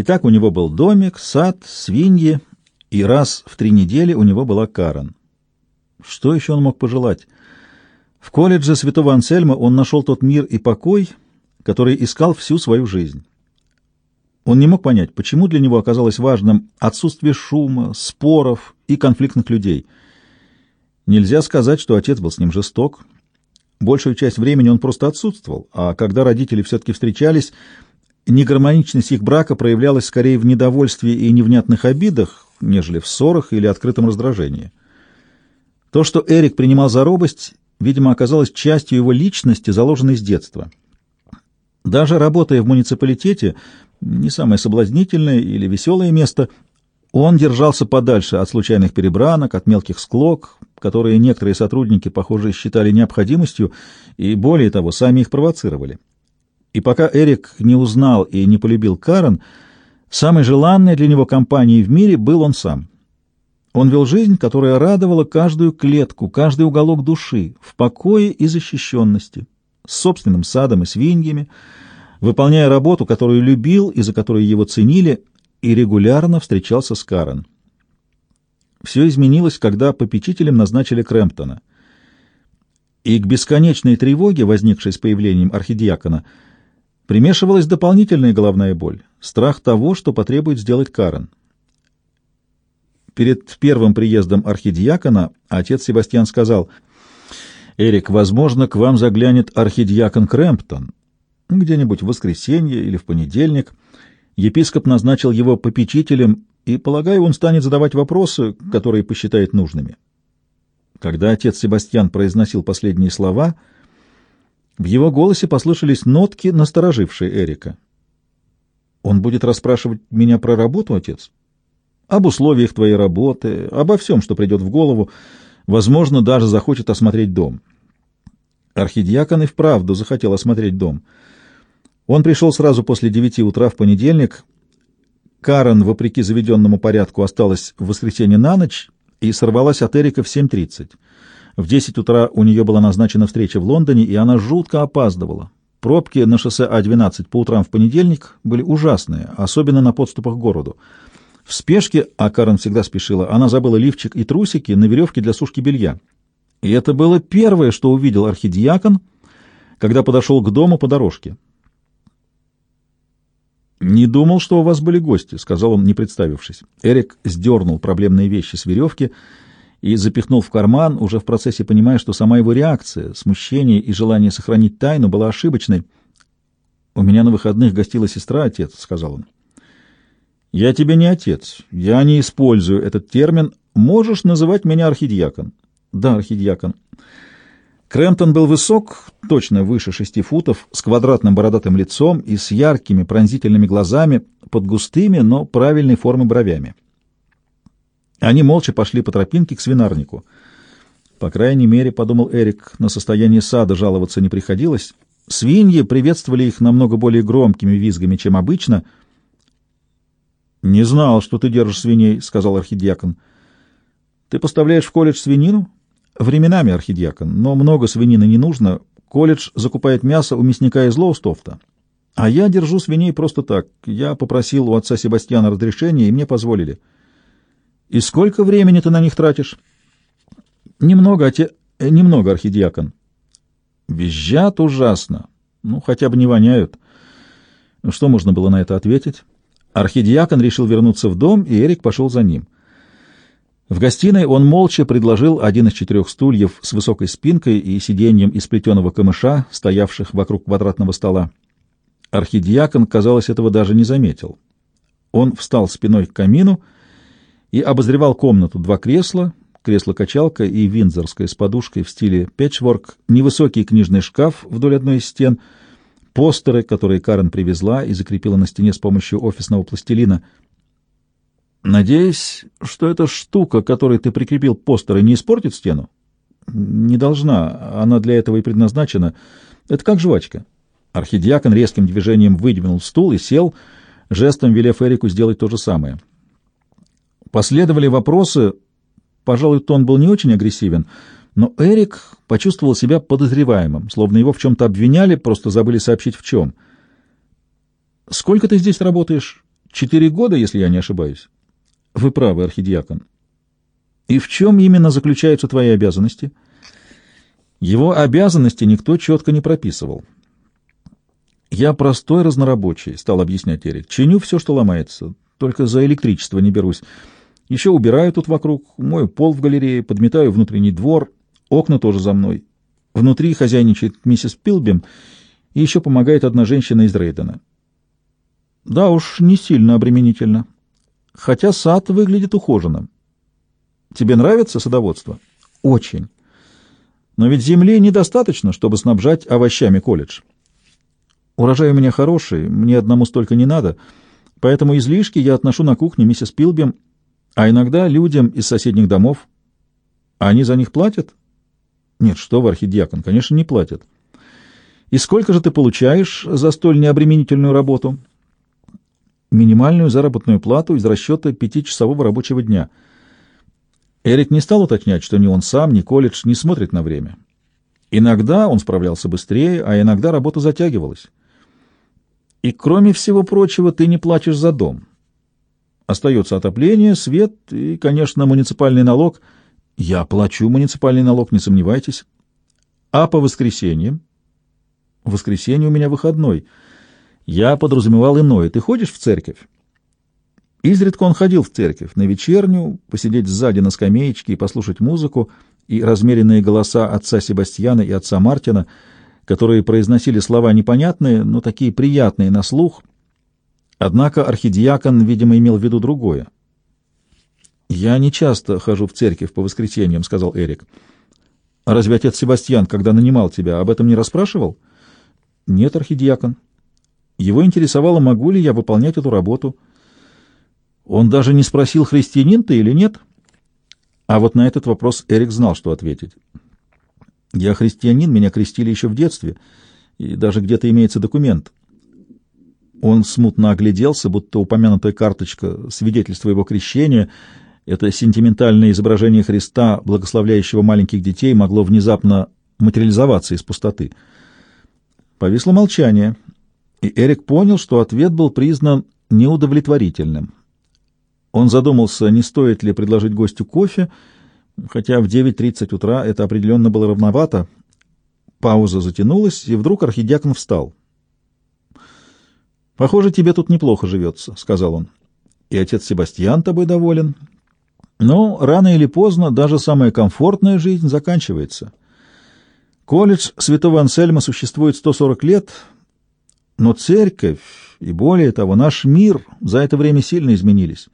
Итак, у него был домик, сад, свиньи, и раз в три недели у него была Карен. Что еще он мог пожелать? В колледже святого Ансельма он нашел тот мир и покой, который искал всю свою жизнь. Он не мог понять, почему для него оказалось важным отсутствие шума, споров и конфликтных людей. Нельзя сказать, что отец был с ним жесток. Большую часть времени он просто отсутствовал, а когда родители все-таки встречались, негармоничность их брака проявлялась скорее в недовольстве и невнятных обидах, нежели в ссорах или открытом раздражении. То, что Эрик принимал за робость, видимо, оказалось частью его личности, заложенной с детства. Даже работая в муниципалитете, не самое соблазнительное или веселое место, он держался подальше от случайных перебранок, от мелких склок, которые некоторые сотрудники, похоже, считали необходимостью и, более того, сами их провоцировали. И пока Эрик не узнал и не полюбил Карен, самой желанной для него компанией в мире был он сам. Он вел жизнь, которая радовала каждую клетку, каждый уголок души, в покое и защищенности, с собственным садом и свиньями, выполняя работу, которую любил и за которую его ценили, и регулярно встречался с Карен. Все изменилось, когда попечителем назначили Крэмптона. И к бесконечной тревоге, возникшей с появлением архидиакона, примешивалась дополнительная головная боль, страх того, что потребует сделать Карен. Перед первым приездом архидиакона отец Себастьян сказал, «Эрик, возможно, к вам заглянет архидиакон Крэмптон, где-нибудь в воскресенье или в понедельник. Епископ назначил его попечителем, и, полагаю, он станет задавать вопросы, которые посчитает нужными». Когда отец Себастьян произносил последние слова, в его голосе послышались нотки, насторожившие Эрика. «Он будет расспрашивать меня про работу, отец?» об условиях твоей работы, обо всем, что придет в голову, возможно, даже захочет осмотреть дом. Архидиакон и вправду захотел осмотреть дом. Он пришел сразу после девяти утра в понедельник. Карен, вопреки заведенному порядку, осталась в воскресенье на ночь и сорвалась от Эрика в 7.30. В 10 утра у нее была назначена встреча в Лондоне, и она жутко опаздывала. Пробки на шоссе А-12 по утрам в понедельник были ужасные, особенно на подступах к городу. В спешке, а Карен всегда спешила, она забыла лифчик и трусики на веревке для сушки белья. И это было первое, что увидел архидиакон, когда подошел к дому по дорожке. «Не думал, что у вас были гости», — сказал он, не представившись. Эрик сдернул проблемные вещи с веревки и запихнул в карман, уже в процессе понимая, что сама его реакция, смущение и желание сохранить тайну была ошибочной. «У меня на выходных гостила сестра, отец», — сказал он. Я тебе не отец, я не использую этот термин. Можешь называть меня архидиакон. Да, архидиакон. Крэмптон был высок, точно выше шести футов, с квадратным бородатым лицом и с яркими пронзительными глазами под густыми, но правильной формы бровями. Они молча пошли по тропинке к свинарнику. По крайней мере, — подумал Эрик, — на состояние сада жаловаться не приходилось. Свиньи приветствовали их намного более громкими визгами, чем обычно — «Не знал, что ты держишь свиней», — сказал архидиакон. «Ты поставляешь в колледж свинину?» «Временами, архидиакон, но много свинины не нужно. Колледж закупает мясо у мясника из Лоустофта. А я держу свиней просто так. Я попросил у отца Себастьяна разрешения, и мне позволили». «И сколько времени ты на них тратишь?» «Немного, оте... Э, немного, архидиакон». «Визжат ужасно. Ну, хотя бы не воняют». Что можно было на это ответить? Архидиакон решил вернуться в дом, и Эрик пошел за ним. В гостиной он молча предложил один из четырех стульев с высокой спинкой и сиденьем из плетеного камыша, стоявших вокруг квадратного стола. Архидиакон, казалось, этого даже не заметил. Он встал спиной к камину и обозревал комнату. Два кресла, кресло-качалка и виндзорская с подушкой в стиле пэтчворк, невысокий книжный шкаф вдоль одной из стен — постеры, которые Карен привезла и закрепила на стене с помощью офисного пластилина. «Надеюсь, что эта штука, которой ты прикрепил постеры, не испортит стену?» «Не должна. Она для этого и предназначена. Это как жвачка». Архидиакон резким движением выдвинул стул и сел, жестом велев Эрику сделать то же самое. Последовали вопросы. Пожалуй, тон был не очень агрессивен — но Эрик почувствовал себя подозреваемым, словно его в чем-то обвиняли, просто забыли сообщить в чем. «Сколько ты здесь работаешь?» Четыре года, если я не ошибаюсь. Вы правы, архидиакон. И в чем именно заключаются твои обязанности? Его обязанности никто четко не прописывал. Я простой разнорабочий, стал объяснять Эрик. Чиню все, что ломается, только за электричество не берусь. Еще убираю тут вокруг, мою пол в галерее, подметаю внутренний двор, окна тоже за мной. Внутри хозяйничает миссис Пилбим, и еще помогает одна женщина из Рейдена. Да уж, не сильно обременительно. Хотя сад выглядит ухоженным. Тебе нравится садоводство? Очень. Но ведь земли недостаточно, чтобы снабжать овощами колледж. Урожай у меня хороший, мне одному столько не надо, поэтому излишки я отношу на кухню миссис Пилбим, а иногда людям из соседних домов. Они за них платят? Нет, что вы, архидиакон, конечно, не платят. И сколько же ты получаешь за столь необременительную работу? Минимальную заработную плату из расчета пятичасового рабочего дня — Эрик не стал уточнять, что ни он сам, ни колледж не смотрит на время. Иногда он справлялся быстрее, а иногда работа затягивалась. И, кроме всего прочего, ты не платишь за дом. Остается отопление, свет и, конечно, муниципальный налог. Я плачу муниципальный налог, не сомневайтесь. А по воскресеньям? В воскресенье у меня выходной. Я подразумевал иное. Ты ходишь в церковь? Изредка он ходил в церковь на вечерню, посидеть сзади на скамеечке и послушать музыку и размеренные голоса отца Себастьяна и отца Мартина, которые произносили слова непонятные, но такие приятные на слух. Однако архидиакон, видимо, имел в виду другое. «Я не часто хожу в церковь по воскресеньям», — сказал Эрик. «Разве отец Себастьян, когда нанимал тебя, об этом не расспрашивал?» «Нет, архидиакон. Его интересовало, могу ли я выполнять эту работу». Он даже не спросил, христианин ты или нет. А вот на этот вопрос Эрик знал, что ответить. «Я христианин, меня крестили еще в детстве, и даже где-то имеется документ». Он смутно огляделся, будто упомянутая карточка свидетельства его крещения, это сентиментальное изображение Христа, благословляющего маленьких детей, могло внезапно материализоваться из пустоты. Повисло молчание, и Эрик понял, что ответ был признан неудовлетворительным. Он задумался, не стоит ли предложить гостю кофе, хотя в 9.30 утра это определенно было равновато. Пауза затянулась, и вдруг архидиакон встал. «Похоже, тебе тут неплохо живется», — сказал он. «И отец Себастьян тобой доволен. Но рано или поздно даже самая комфортная жизнь заканчивается. Колледж святого Ансельма существует 140 лет, но церковь и, более того, наш мир за это время сильно изменились».